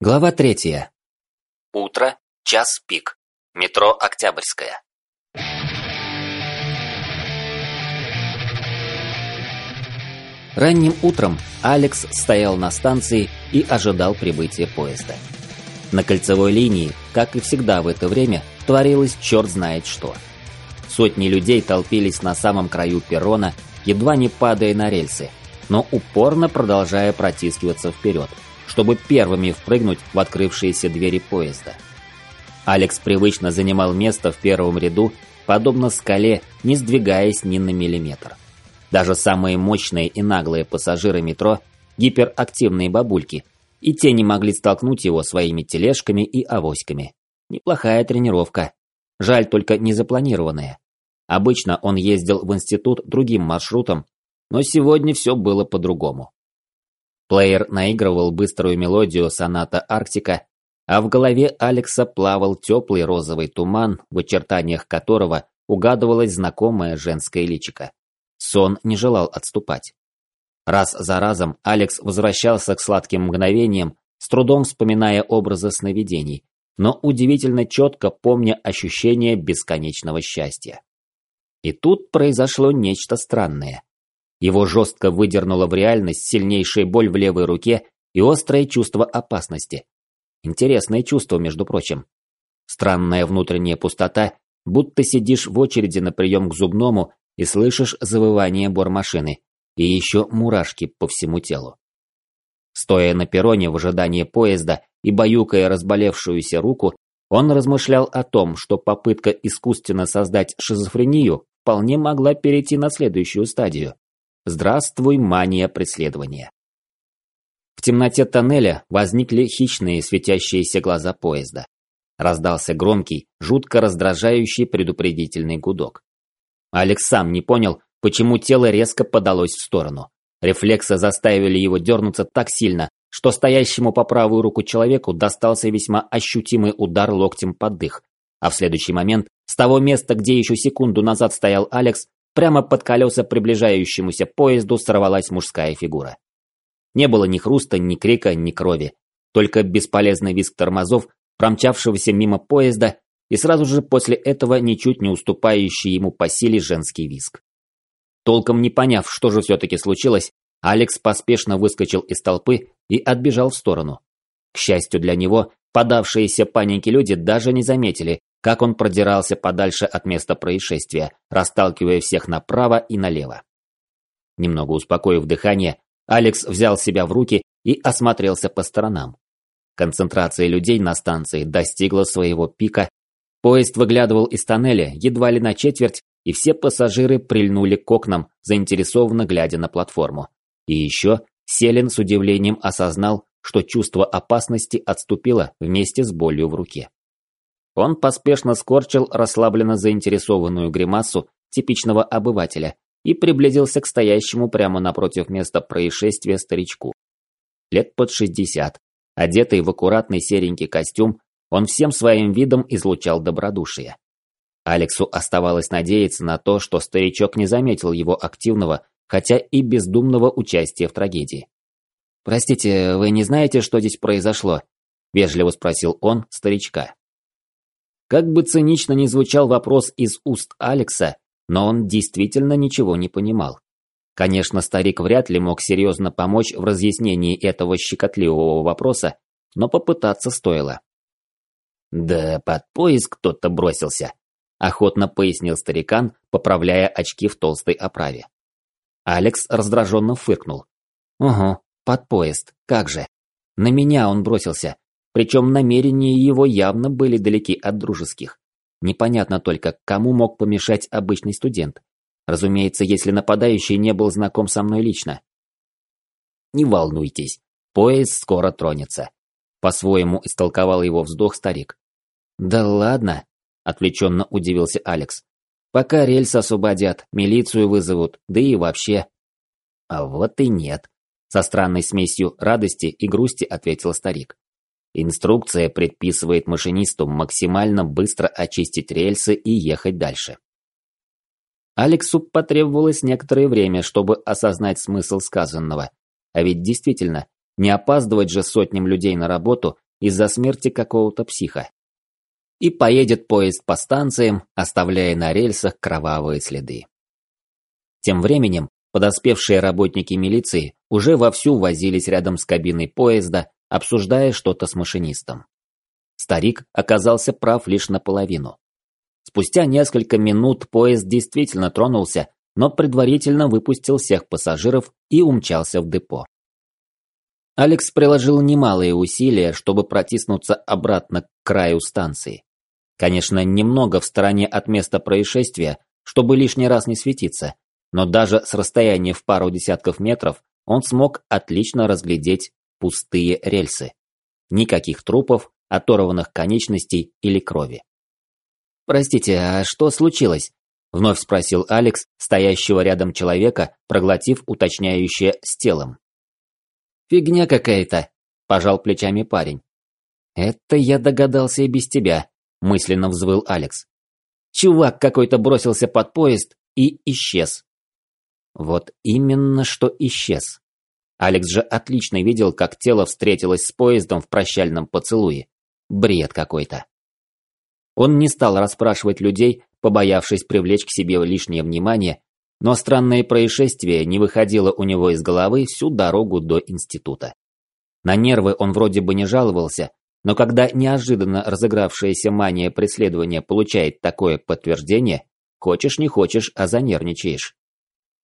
Глава третья. Утро, час пик. Метро Октябрьская. Ранним утром Алекс стоял на станции и ожидал прибытия поезда. На кольцевой линии, как и всегда в это время, творилось черт знает что. Сотни людей толпились на самом краю перрона, едва не падая на рельсы, но упорно продолжая протискиваться вперед – чтобы первыми впрыгнуть в открывшиеся двери поезда. Алекс привычно занимал место в первом ряду, подобно скале, не сдвигаясь ни на миллиметр. Даже самые мощные и наглые пассажиры метро, гиперактивные бабульки, и те не могли столкнуть его своими тележками и авоськами. Неплохая тренировка. Жаль только не запланированная. Обычно он ездил в институт другим маршрутом, но сегодня все было по-другому. Плеер наигрывал быструю мелодию соната Арктика, а в голове Алекса плавал теплый розовый туман, в очертаниях которого угадывалось знакомое женское личико. Сон не желал отступать. Раз за разом Алекс возвращался к сладким мгновениям, с трудом вспоминая образы сновидений, но удивительно четко помня ощущение бесконечного счастья. И тут произошло нечто странное. Его жестко выдернула в реальность сильнейшая боль в левой руке и острое чувство опасности. Интересное чувство, между прочим. Странная внутренняя пустота, будто сидишь в очереди на прием к зубному и слышишь завывание бормашины, и еще мурашки по всему телу. Стоя на перроне в ожидании поезда и баюкая разболевшуюся руку, он размышлял о том, что попытка искусственно создать шизофрению вполне могла перейти на следующую стадию. Здравствуй, мания преследования. В темноте тоннеля возникли хищные светящиеся глаза поезда. Раздался громкий, жутко раздражающий предупредительный гудок. Алекс сам не понял, почему тело резко подалось в сторону. Рефлексы заставили его дернуться так сильно, что стоящему по правую руку человеку достался весьма ощутимый удар локтем под дых. А в следующий момент, с того места, где еще секунду назад стоял Алекс, Прямо под колеса приближающемуся поезду сорвалась мужская фигура. Не было ни хруста, ни крика, ни крови. Только бесполезный визг тормозов, промчавшегося мимо поезда, и сразу же после этого ничуть не уступающий ему по силе женский визг. Толком не поняв, что же все-таки случилось, Алекс поспешно выскочил из толпы и отбежал в сторону. К счастью для него, подавшиеся панике люди даже не заметили, как он продирался подальше от места происшествия, расталкивая всех направо и налево. Немного успокоив дыхание, Алекс взял себя в руки и осмотрелся по сторонам. Концентрация людей на станции достигла своего пика, поезд выглядывал из тоннеля едва ли на четверть, и все пассажиры прильнули к окнам, заинтересованно глядя на платформу. И еще Селин с удивлением осознал, что чувство опасности отступило вместе с болью в руке. Он поспешно скорчил расслабленно заинтересованную гримасу типичного обывателя и приблизился к стоящему прямо напротив места происшествия старичку. Лет под шестьдесят, одетый в аккуратный серенький костюм, он всем своим видом излучал добродушие. Алексу оставалось надеяться на то, что старичок не заметил его активного, хотя и бездумного участия в трагедии. «Простите, вы не знаете, что здесь произошло?» – вежливо спросил он старичка. Как бы цинично ни звучал вопрос из уст Алекса, но он действительно ничего не понимал. Конечно, старик вряд ли мог серьезно помочь в разъяснении этого щекотливого вопроса, но попытаться стоило. «Да под поезд кто-то бросился», – охотно пояснил старикан, поправляя очки в толстой оправе. Алекс раздраженно фыркнул. «Угу, под поезд, как же. На меня он бросился, причем намерения его явно были далеки от дружеских. Непонятно только, кому мог помешать обычный студент. Разумеется, если нападающий не был знаком со мной лично. Не волнуйтесь, поезд скоро тронется. По-своему истолковал его вздох старик. Да ладно, отвлеченно удивился Алекс. Пока рельс освободят, милицию вызовут, да и вообще. А вот и нет. Со странной смесью радости и грусти ответил старик. Инструкция предписывает машинисту максимально быстро очистить рельсы и ехать дальше. Алексу потребовалось некоторое время, чтобы осознать смысл сказанного. А ведь действительно, не опаздывать же сотням людей на работу из-за смерти какого-то психа. И поедет поезд по станциям, оставляя на рельсах кровавые следы. Тем временем подоспевшие работники милиции уже вовсю возились рядом с кабиной поезда, обсуждая что-то с машинистом. Старик оказался прав лишь наполовину. Спустя несколько минут поезд действительно тронулся, но предварительно выпустил всех пассажиров и умчался в депо. Алекс приложил немалые усилия, чтобы протиснуться обратно к краю станции. Конечно, немного в стороне от места происшествия, чтобы лишний раз не светиться, но даже с расстояния в пару десятков метров он смог отлично разглядеть пустые рельсы. Никаких трупов, оторванных конечностей или крови. «Простите, а что случилось?» – вновь спросил Алекс, стоящего рядом человека, проглотив уточняющее с телом. «Фигня какая-то», – пожал плечами парень. «Это я догадался и без тебя», – мысленно взвыл Алекс. «Чувак какой-то бросился под поезд и исчез». Вот именно что исчез. Алекс же отлично видел, как тело встретилось с поездом в прощальном поцелуе. Бред какой-то. Он не стал расспрашивать людей, побоявшись привлечь к себе лишнее внимание, но странное происшествие не выходило у него из головы всю дорогу до института. На нервы он вроде бы не жаловался, но когда неожиданно разыгравшаяся мания преследования получает такое подтверждение, хочешь не хочешь, а занервничаешь.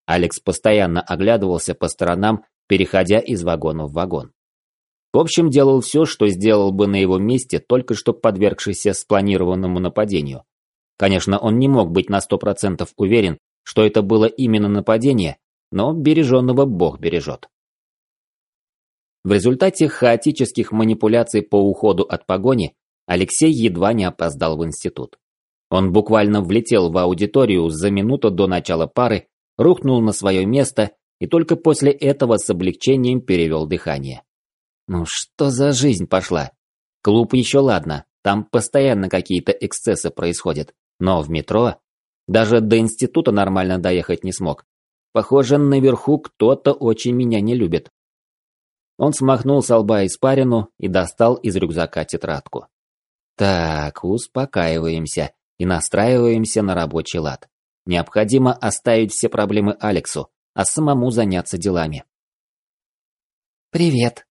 Алекс постоянно оглядывался по сторонам, переходя из вагона в вагон. В общем, делал все, что сделал бы на его месте, только что подвергшийся спланированному нападению. Конечно, он не мог быть на сто процентов уверен, что это было именно нападение, но береженного Бог бережет. В результате хаотических манипуляций по уходу от погони Алексей едва не опоздал в институт. Он буквально влетел в аудиторию за минуту до начала пары, рухнул на свое место и только после этого с облегчением перевел дыхание. Ну что за жизнь пошла? Клуб еще ладно, там постоянно какие-то эксцессы происходят. Но в метро даже до института нормально доехать не смог. Похоже, наверху кто-то очень меня не любит. Он смахнул с лба испарину и достал из рюкзака тетрадку. Так, успокаиваемся и настраиваемся на рабочий лад. Необходимо оставить все проблемы Алексу, а самому заняться делами. «Привет»,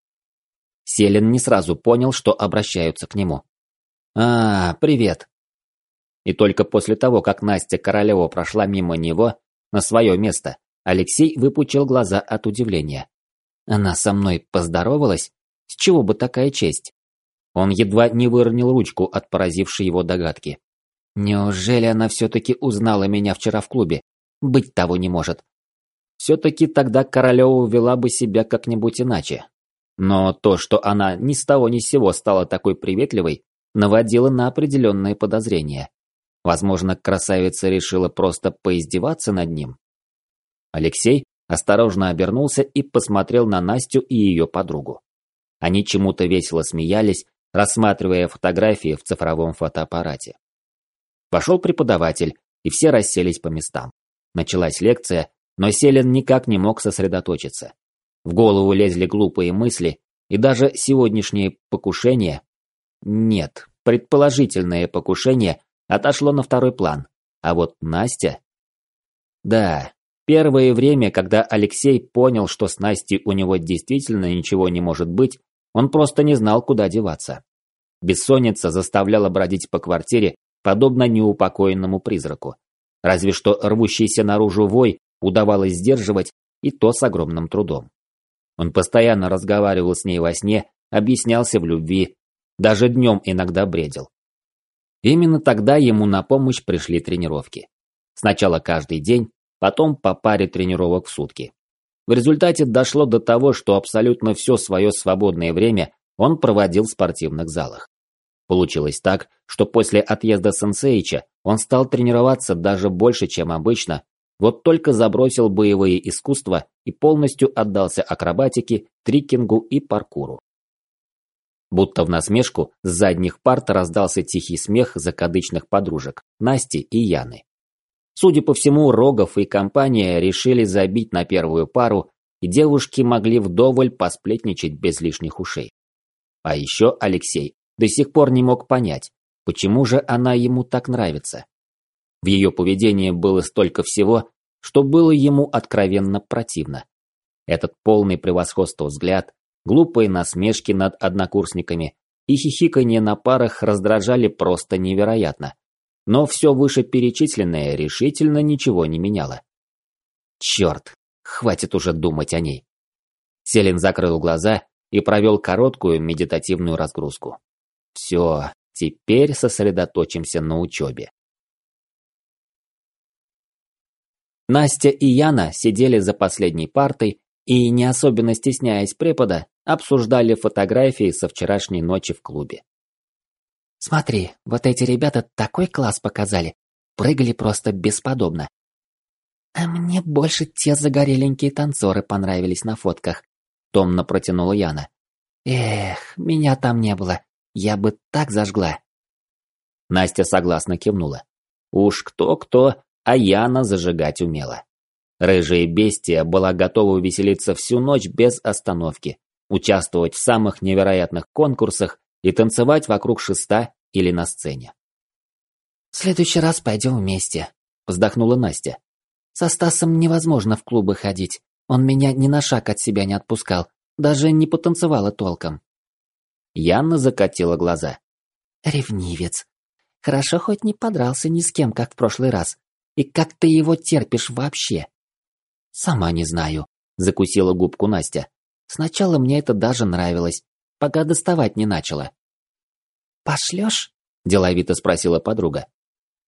Селин не сразу понял, что обращаются к нему. «А, привет». И только после того, как Настя Королева прошла мимо него, на свое место, Алексей выпучил глаза от удивления. Она со мной поздоровалась? С чего бы такая честь? Он едва не выронил ручку от поразившей его догадки. Неужели она все-таки узнала меня вчера в клубе? Быть того не может. Все-таки тогда Королева вела бы себя как-нибудь иначе. Но то, что она ни с того ни с сего стала такой приветливой, наводило на определенные подозрения. Возможно, красавица решила просто поиздеваться над ним. Алексей осторожно обернулся и посмотрел на Настю и ее подругу. Они чему-то весело смеялись, рассматривая фотографии в цифровом фотоаппарате. Вошел преподаватель, и все расселись по местам. Началась лекция, но Селин никак не мог сосредоточиться. В голову лезли глупые мысли, и даже сегодняшнее покушение... Нет, предположительное покушение отошло на второй план. А вот Настя... Да, первое время, когда Алексей понял, что с Настей у него действительно ничего не может быть, он просто не знал, куда деваться. Бессонница заставляла бродить по квартире, подобно неупокоенному призраку. Разве что рвущийся наружу вой удавалось сдерживать, и то с огромным трудом. Он постоянно разговаривал с ней во сне, объяснялся в любви, даже днем иногда бредил. Именно тогда ему на помощь пришли тренировки. Сначала каждый день, потом по паре тренировок в сутки. В результате дошло до того, что абсолютно все свое свободное время он проводил в спортивных залах. Получилось так, что после отъезда Сенсеича он стал тренироваться даже больше, чем обычно, вот только забросил боевые искусства и полностью отдался акробатике, трикингу и паркуру. Будто в насмешку с задних парт раздался тихий смех закадычных подружек Насти и Яны. Судя по всему, Рогов и компания решили забить на первую пару, и девушки могли вдоволь посплетничать без лишних ушей. А еще Алексей до сих пор не мог понять, почему же она ему так нравится. В ее поведении было столько всего, что было ему откровенно противно. Этот полный превосходства взгляд, глупые насмешки над однокурсниками и хихиканье на парах раздражали просто невероятно. Но все вышеперечисленное решительно ничего не меняло. Черт, хватит уже думать о ней. Селин закрыл глаза и провел короткую медитативную разгрузку. Все, теперь сосредоточимся на учебе. Настя и Яна сидели за последней партой и, не особенно стесняясь препода, обсуждали фотографии со вчерашней ночи в клубе. «Смотри, вот эти ребята такой класс показали. Прыгали просто бесподобно. А мне больше те загореленькие танцоры понравились на фотках», — томно протянула Яна. «Эх, меня там не было. Я бы так зажгла». Настя согласно кивнула. Уж кто-кто, а Яна зажигать умела. Рыжая бестия была готова веселиться всю ночь без остановки, участвовать в самых невероятных конкурсах и танцевать вокруг шеста или на сцене. «В следующий раз пойдем вместе», – вздохнула Настя. «Со Стасом невозможно в клубы ходить. Он меня ни на шаг от себя не отпускал, даже не потанцевала толком». Яна закатила глаза. «Ревнивец. Хорошо хоть не подрался ни с кем, как в прошлый раз. И как ты его терпишь вообще?» «Сама не знаю», – закусила губку Настя. «Сначала мне это даже нравилось, пока доставать не начала». «Пошлешь?» – деловито спросила подруга.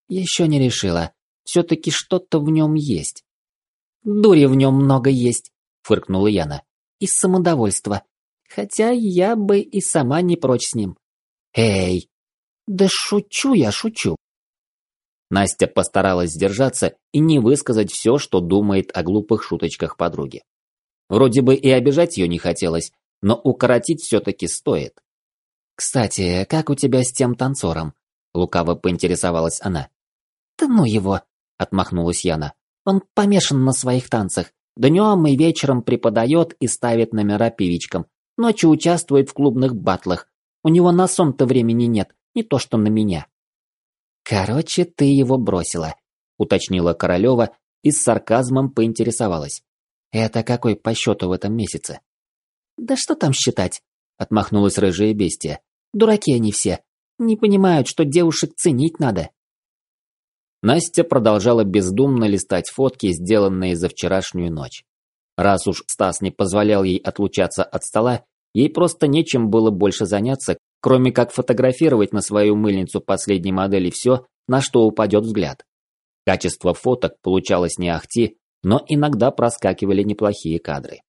«Еще не решила. Все-таки что-то в нем есть». «Дури в нем много есть», – фыркнула Яна. «Из самодовольства. Хотя я бы и сама не прочь с ним». «Эй!» «Да шучу я, шучу. Настя постаралась сдержаться и не высказать все, что думает о глупых шуточках подруги. Вроде бы и обижать ее не хотелось, но укоротить все-таки стоит. «Кстати, как у тебя с тем танцором?» – лукаво поинтересовалась она. «Да ну его!» – отмахнулась Яна. «Он помешан на своих танцах. Днем и вечером преподает и ставит номера певичкам. Ночью участвует в клубных батлах. У него на сон-то времени нет, не то что на меня». «Короче, ты его бросила», — уточнила Королева и с сарказмом поинтересовалась. «Это какой по счету в этом месяце?» «Да что там считать?» — отмахнулась рыжая бестия. «Дураки они все. Не понимают, что девушек ценить надо». Настя продолжала бездумно листать фотки, сделанные за вчерашнюю ночь. Раз уж Стас не позволял ей отлучаться от стола, ей просто нечем было больше заняться, кроме как фотографировать на свою мыльницу последней модели все, на что упадет взгляд. Качество фоток получалось не ахти, но иногда проскакивали неплохие кадры.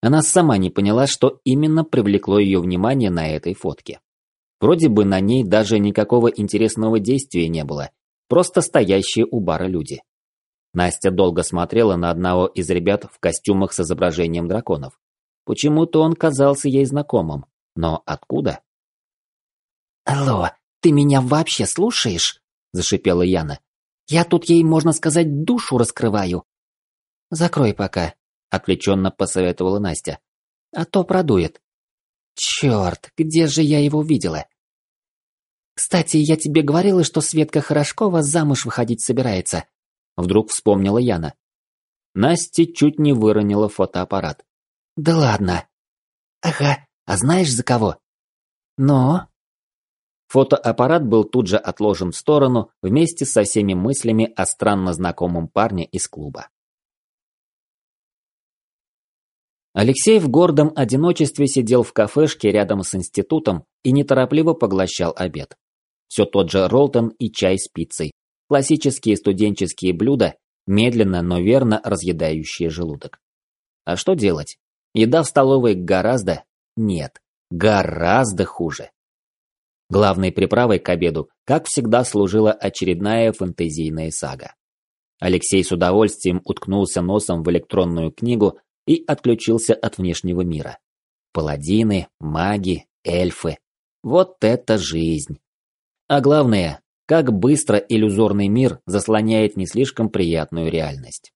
Она сама не поняла, что именно привлекло ее внимание на этой фотке. Вроде бы на ней даже никакого интересного действия не было, просто стоящие у бара люди. Настя долго смотрела на одного из ребят в костюмах с изображением драконов. Почему-то он казался ей знакомым, но откуда? «Алло, ты меня вообще слушаешь?» – зашипела Яна. «Я тут ей, можно сказать, душу раскрываю». «Закрой пока», – отвлеченно посоветовала Настя. «А то продует». «Черт, где же я его видела?» «Кстати, я тебе говорила, что Светка Хорошкова замуж выходить собирается», – вдруг вспомнила Яна. Настя чуть не выронила фотоаппарат. «Да ладно». «Ага, а знаешь за кого?» «Но...» Фотоаппарат был тут же отложен в сторону вместе со всеми мыслями о странно знакомом парне из клуба. Алексей в гордом одиночестве сидел в кафешке рядом с институтом и неторопливо поглощал обед. Все тот же ролтон и чай с пиццей. Классические студенческие блюда, медленно, но верно разъедающие желудок. А что делать? Еда в столовой гораздо, нет, гораздо хуже. Главной приправой к обеду, как всегда, служила очередная фэнтезийная сага. Алексей с удовольствием уткнулся носом в электронную книгу и отключился от внешнего мира. Паладины, маги, эльфы. Вот это жизнь! А главное, как быстро иллюзорный мир заслоняет не слишком приятную реальность.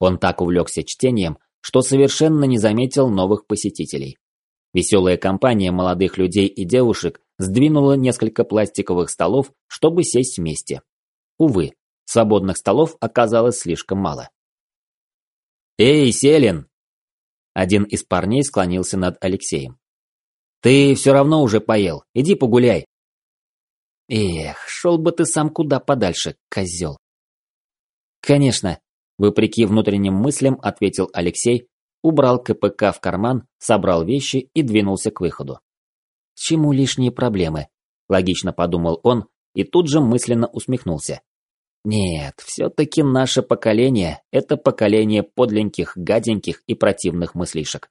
Он так увлекся чтением, что совершенно не заметил новых посетителей. Веселая компания молодых людей и девушек сдвинула несколько пластиковых столов, чтобы сесть вместе. Увы, свободных столов оказалось слишком мало. «Эй, Селин!» Один из парней склонился над Алексеем. «Ты все равно уже поел, иди погуляй». Эх, шел бы ты сам куда подальше, козел. Конечно, вопреки внутренним мыслям, ответил Алексей, убрал КПК в карман, собрал вещи и двинулся к выходу. К чему лишние проблемы? Логично подумал он и тут же мысленно усмехнулся. Нет, все-таки наше поколение – это поколение подленьких, гаденьких и противных мыслишек.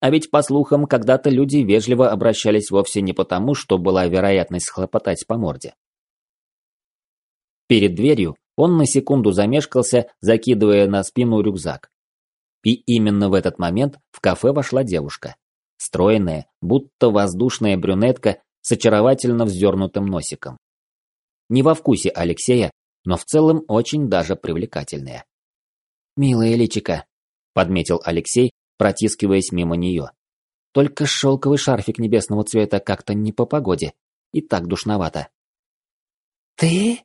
А ведь, по слухам, когда-то люди вежливо обращались вовсе не потому, что была вероятность схлопотать по морде. Перед дверью он на секунду замешкался, закидывая на спину рюкзак. И именно в этот момент в кафе вошла девушка. Стройная, будто воздушная брюнетка с очаровательно вздернутым носиком. Не во вкусе Алексея, но в целом очень даже привлекательная. «Милая личика», – подметил Алексей, протискиваясь мимо нее. Только шелковый шарфик небесного цвета как-то не по погоде. И так душновато. «Ты?»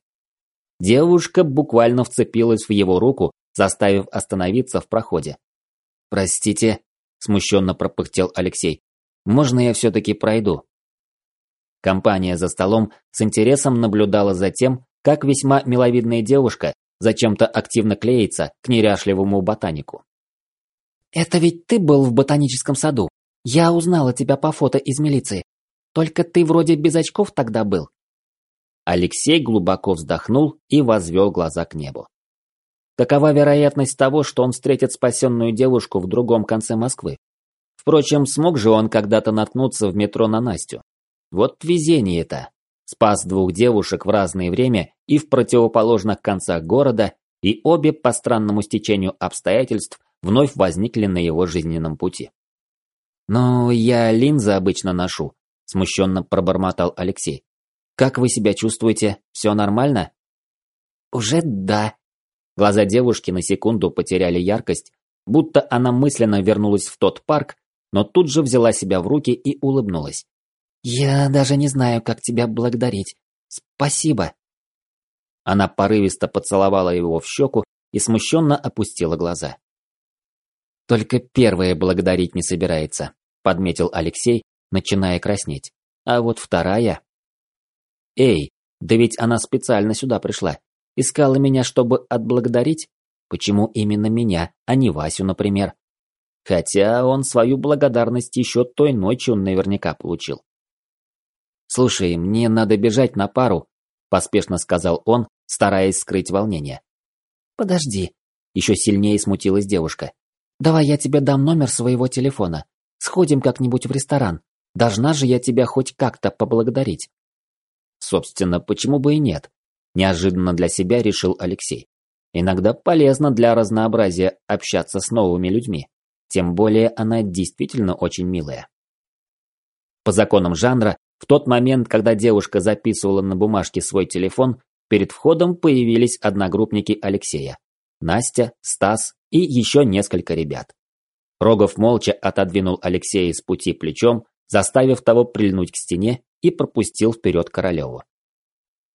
Девушка буквально вцепилась в его руку, заставив остановиться в проходе. «Простите», – смущенно пропыхтел Алексей. «Можно я все-таки пройду?» Компания за столом с интересом наблюдала за тем, как весьма миловидная девушка зачем-то активно клеится к неряшливому ботанику. «Это ведь ты был в ботаническом саду. Я узнала тебя по фото из милиции. Только ты вроде без очков тогда был». Алексей глубоко вздохнул и возвел глаза к небу. Какова вероятность того, что он встретит спасенную девушку в другом конце Москвы? Впрочем, смог же он когда-то наткнуться в метро на Настю. Вот везение это. Спас двух девушек в разное время и в противоположных концах города, и обе, по странному стечению обстоятельств, вновь возникли на его жизненном пути. «Но я линзы обычно ношу», – смущенно пробормотал Алексей. «Как вы себя чувствуете? Все нормально?» «Уже да», Глаза девушки на секунду потеряли яркость, будто она мысленно вернулась в тот парк, но тут же взяла себя в руки и улыбнулась. «Я даже не знаю, как тебя благодарить. Спасибо!» Она порывисто поцеловала его в щеку и смущенно опустила глаза. «Только первая благодарить не собирается», – подметил Алексей, начиная краснеть. «А вот вторая...» «Эй, да ведь она специально сюда пришла. Искала меня, чтобы отблагодарить? Почему именно меня, а не Васю, например? Хотя он свою благодарность еще той ночью наверняка получил. «Слушай, мне надо бежать на пару», – поспешно сказал он, стараясь скрыть волнение. «Подожди», – еще сильнее смутилась девушка. «Давай я тебе дам номер своего телефона. Сходим как-нибудь в ресторан. Должна же я тебя хоть как-то поблагодарить». Собственно, почему бы и нет? Неожиданно для себя решил Алексей. Иногда полезно для разнообразия общаться с новыми людьми. Тем более она действительно очень милая. По законам жанра, в тот момент, когда девушка записывала на бумажке свой телефон, перед входом появились одногруппники Алексея. Настя, Стас и еще несколько ребят. Рогов молча отодвинул Алексея с пути плечом, заставив того прильнуть к стене и пропустил вперед Королеву.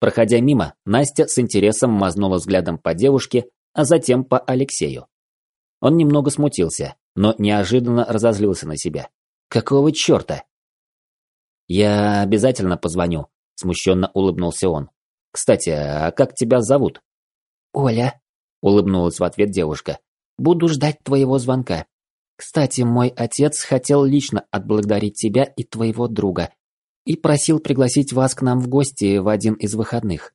Проходя мимо, Настя с интересом мазнула взглядом по девушке, а затем по Алексею. Он немного смутился, но неожиданно разозлился на себя. Какого черта? Я обязательно позвоню, смущенно улыбнулся он. Кстати, а как тебя зовут? Оля, улыбнулась в ответ девушка. Буду ждать твоего звонка. Кстати, мой отец хотел лично отблагодарить тебя и твоего друга и просил пригласить вас к нам в гости в один из выходных.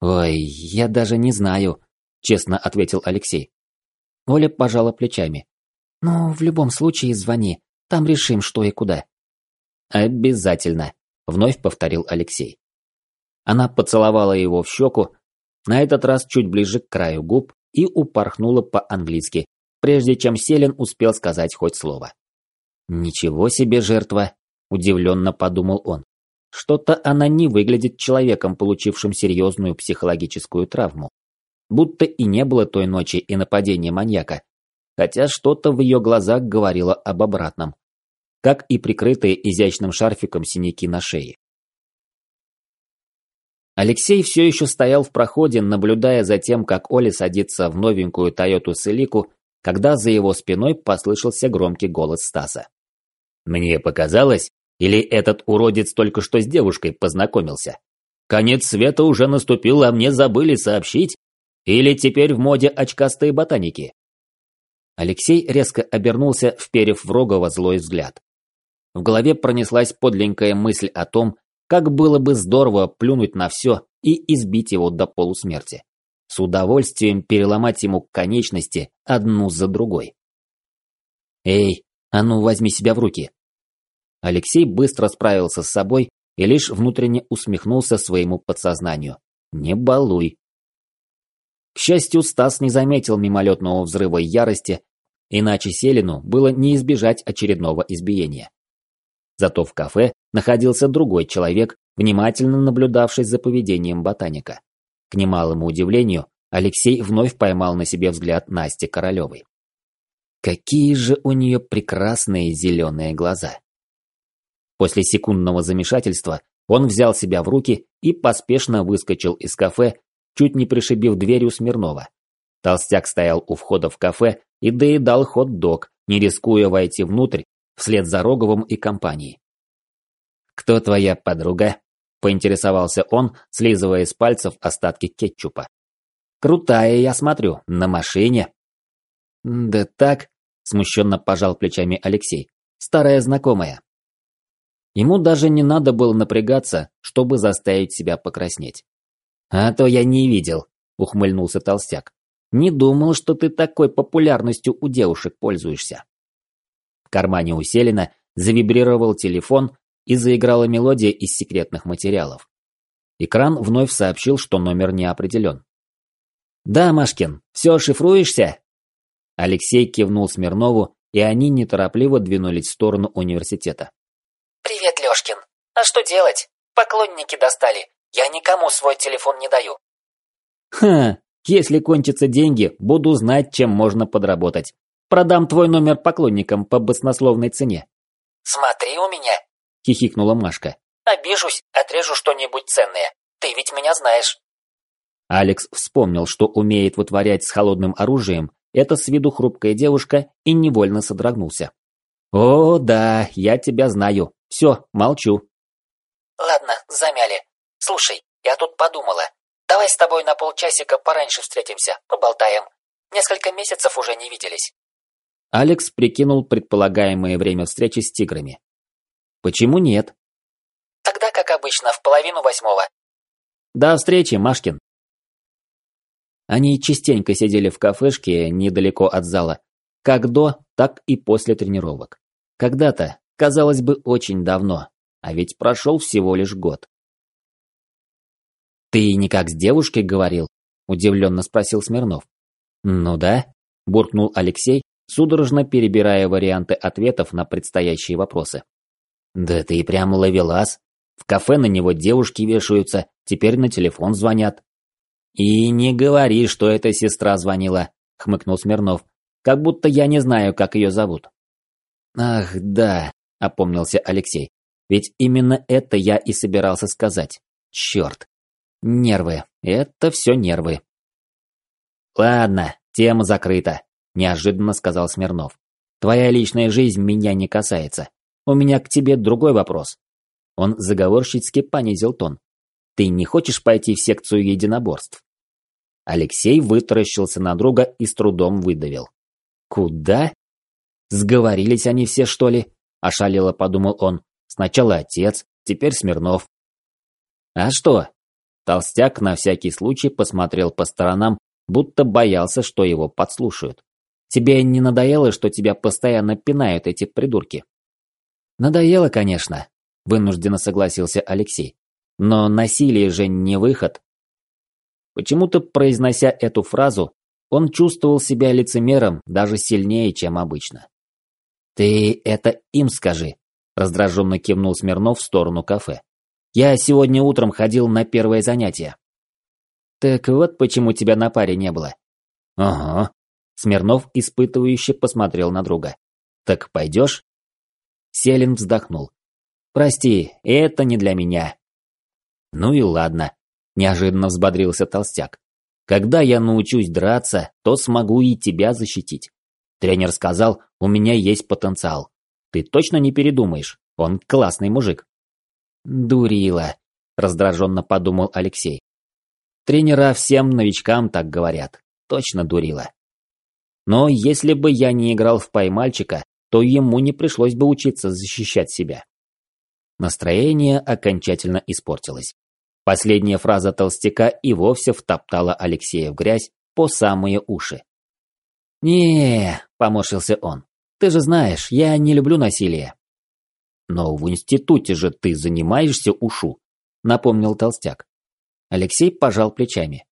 Ой, я даже не знаю, честно ответил Алексей. Оля пожала плечами. Ну, в любом случае звони, там решим, что и куда. Обязательно, вновь повторил Алексей. Она поцеловала его в щеку, на этот раз чуть ближе к краю губ и упорхнула по-английски, прежде чем Селин успел сказать хоть слово. Ничего себе жертва, Удивленно подумал он. Что-то она не выглядит человеком, получившим серьезную психологическую травму. Будто и не было той ночи и нападения маньяка. Хотя что-то в ее глазах говорило об обратном. как и прикрытые изящным шарфиком синяки на шее. Алексей все еще стоял в проходе, наблюдая за тем, как Оля садится в новенькую Тойоту Селику, когда за его спиной послышался громкий голос Стаса. «Мне показалось, или этот уродец только что с девушкой познакомился? Конец света уже наступил, а мне забыли сообщить? Или теперь в моде очкастые ботаники?» Алексей резко обернулся, вперев в Рогова злой взгляд. В голове пронеслась подленькая мысль о том, как было бы здорово плюнуть на все и избить его до полусмерти. С удовольствием переломать ему конечности одну за другой. «Эй, а ну возьми себя в руки!» Алексей быстро справился с собой и лишь внутренне усмехнулся своему подсознанию. «Не балуй!» К счастью, Стас не заметил мимолетного взрыва ярости, иначе Селину было не избежать очередного избиения. Зато в кафе находился другой человек, внимательно наблюдавший за поведением ботаника. К немалому удивлению, Алексей вновь поймал на себе взгляд Насти Королевой. Какие же у нее прекрасные зеленые глаза! После секундного замешательства он взял себя в руки и поспешно выскочил из кафе, чуть не пришибив дверью Смирнова. Толстяк стоял у входа в кафе и доедал хот-дог, не рискуя войти внутрь вслед за Роговым и компанией. «Кто твоя подруга?» – поинтересовался он, слизывая из пальцев остатки кетчупа. «Крутая, я смотрю, на машине». «Да так», – смущенно пожал плечами Алексей, – «старая знакомая». Ему даже не надо было напрягаться, чтобы заставить себя покраснеть. «А то я не видел», – ухмыльнулся толстяк. «Не думал, что ты такой популярностью у девушек пользуешься». В кармане у завибрировал телефон и заиграла мелодия из секретных материалов. Экран вновь сообщил, что номер не определен. «Да, Машкин, все шифруешься?» Алексей кивнул Смирнову, и они неторопливо двинулись в сторону университета. «Привет, Лешкин. А что делать? Поклонники достали. Я никому свой телефон не даю». «Ха, если кончатся деньги, буду знать, чем можно подработать. Продам твой номер поклонникам по баснословной цене». «Смотри у меня», – хихикнула Машка. «Обижусь, отрежу что-нибудь ценное. Ты ведь меня знаешь». Алекс вспомнил, что умеет вытворять с холодным оружием эта с виду хрупкая девушка и невольно содрогнулся. «О, да, я тебя знаю. Все, молчу». «Ладно, замяли. Слушай, я тут подумала. Давай с тобой на полчасика пораньше встретимся, поболтаем. Несколько месяцев уже не виделись». Алекс прикинул предполагаемое время встречи с тиграми. Почему нет? Тогда, как обычно, в половину восьмого. До встречи, Машкин. Они частенько сидели в кафешке недалеко от зала, как до, так и после тренировок. Когда-то, казалось бы, очень давно, а ведь прошел всего лишь год. «Ты никак с девушкой говорил?» – удивленно спросил Смирнов. «Ну да», – буркнул Алексей, судорожно перебирая варианты ответов на предстоящие вопросы. «Да ты и прям ловелас. В кафе на него девушки вешаются, теперь на телефон звонят». «И не говори, что эта сестра звонила», — хмыкнул Смирнов. «Как будто я не знаю, как ее зовут». «Ах, да», — опомнился Алексей. «Ведь именно это я и собирался сказать. Черт. Нервы. Это все нервы». «Ладно, тема закрыта», неожиданно сказал Смирнов. Твоя личная жизнь меня не касается. У меня к тебе другой вопрос. Он заговорщицки понизил тон. Ты не хочешь пойти в секцию единоборств? Алексей вытаращился на друга и с трудом выдавил. Куда? Сговорились они все, что ли? Ошалело подумал он. Сначала отец, теперь Смирнов. А что? Толстяк на всякий случай посмотрел по сторонам, будто боялся, что его подслушают. Тебе не надоело, что тебя постоянно пинают эти придурки? Надоело, конечно, вынужденно согласился Алексей. Но насилие же не выход. Почему-то, произнося эту фразу, он чувствовал себя лицемером даже сильнее, чем обычно. «Ты это им скажи», – раздраженно кивнул Смирнов в сторону кафе. «Я сегодня утром ходил на первое занятие». «Так вот почему тебя на паре не было». «Ага», Смирнов испытывающе посмотрел на друга. «Так пойдешь?» Селин вздохнул. «Прости, это не для меня». «Ну и ладно», – неожиданно взбодрился толстяк. «Когда я научусь драться, то смогу и тебя защитить. Тренер сказал, у меня есть потенциал. Ты точно не передумаешь? Он классный мужик». «Дурила», – раздраженно подумал Алексей. Тренера всем новичкам так говорят. Точно дурила. Но если бы я не играл в поймальчика, то ему не пришлось бы учиться защищать себя. Настроение окончательно испортилось. Последняя фраза толстяка и вовсе втоптала Алексея в грязь по самые уши. Не поморщился он. «Ты же знаешь, я не люблю насилие». «Но в институте же ты занимаешься ушу», — напомнил толстяк. Алексей пожал плечами.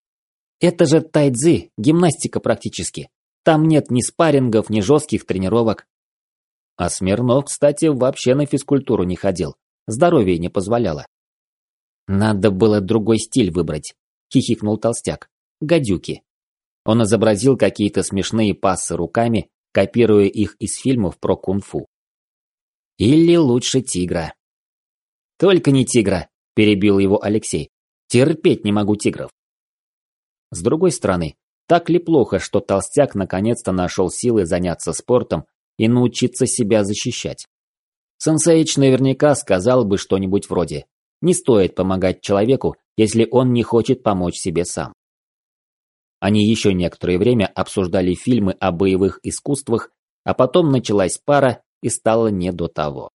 «Это же тайцзи, гимнастика практически. Там нет ни спаррингов, ни жестких тренировок. А Смирнов, кстати, вообще на физкультуру не ходил. Здоровье не позволяло. Надо было другой стиль выбрать, хихикнул толстяк. Гадюки. Он изобразил какие-то смешные пассы руками, копируя их из фильмов про кунг-фу. Или лучше тигра. Только не тигра, перебил его Алексей. Терпеть не могу тигров. С другой стороны, так ли плохо, что толстяк наконец-то нашел силы заняться спортом и научиться себя защищать? Сенсейч наверняка сказал бы что-нибудь вроде «Не стоит помогать человеку, если он не хочет помочь себе сам». Они еще некоторое время обсуждали фильмы о боевых искусствах, а потом началась пара и стало не до того.